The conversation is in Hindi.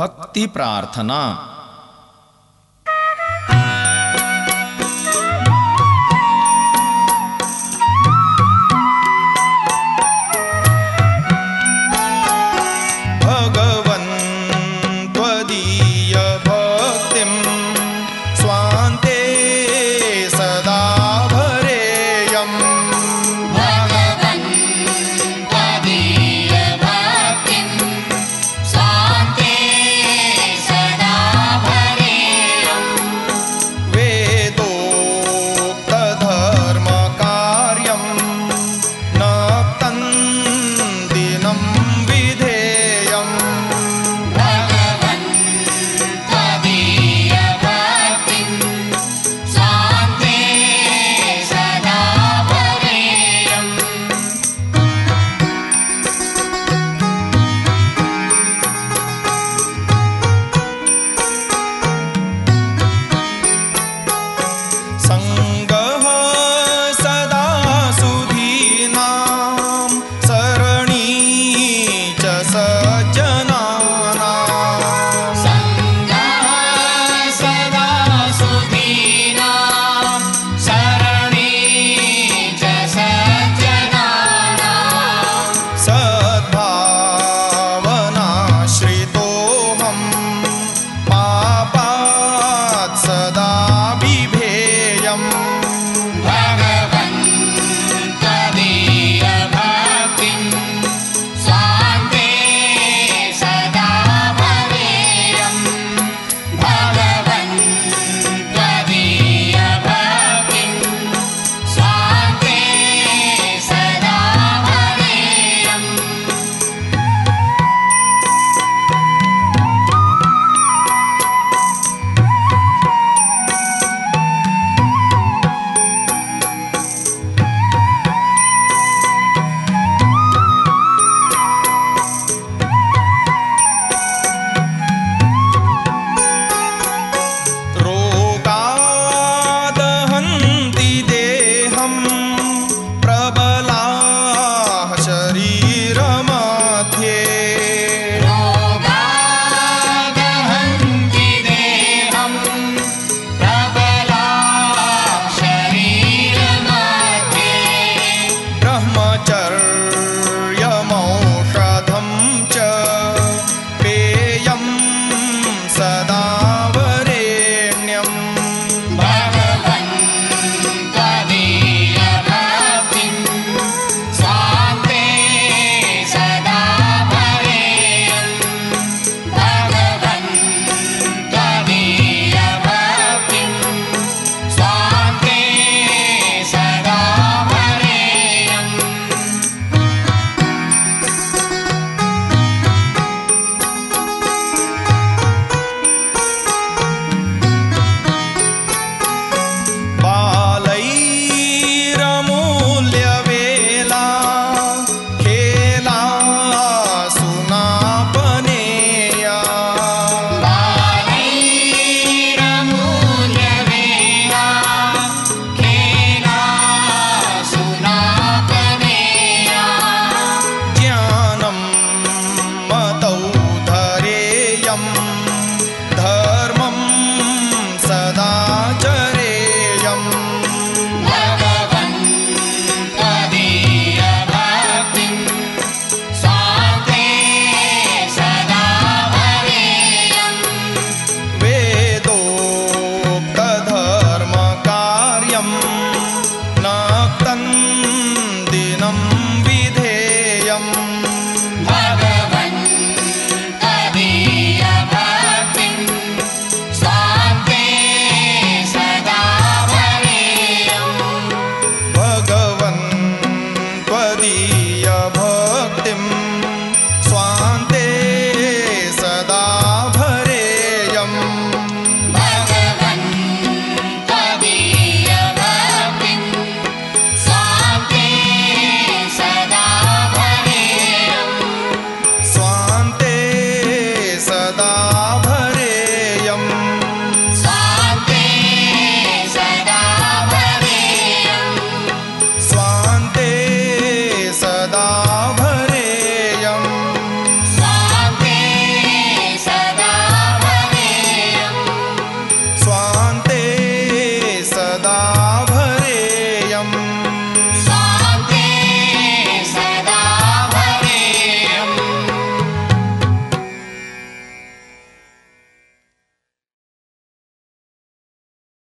भक्ति प्रार्थना। matter.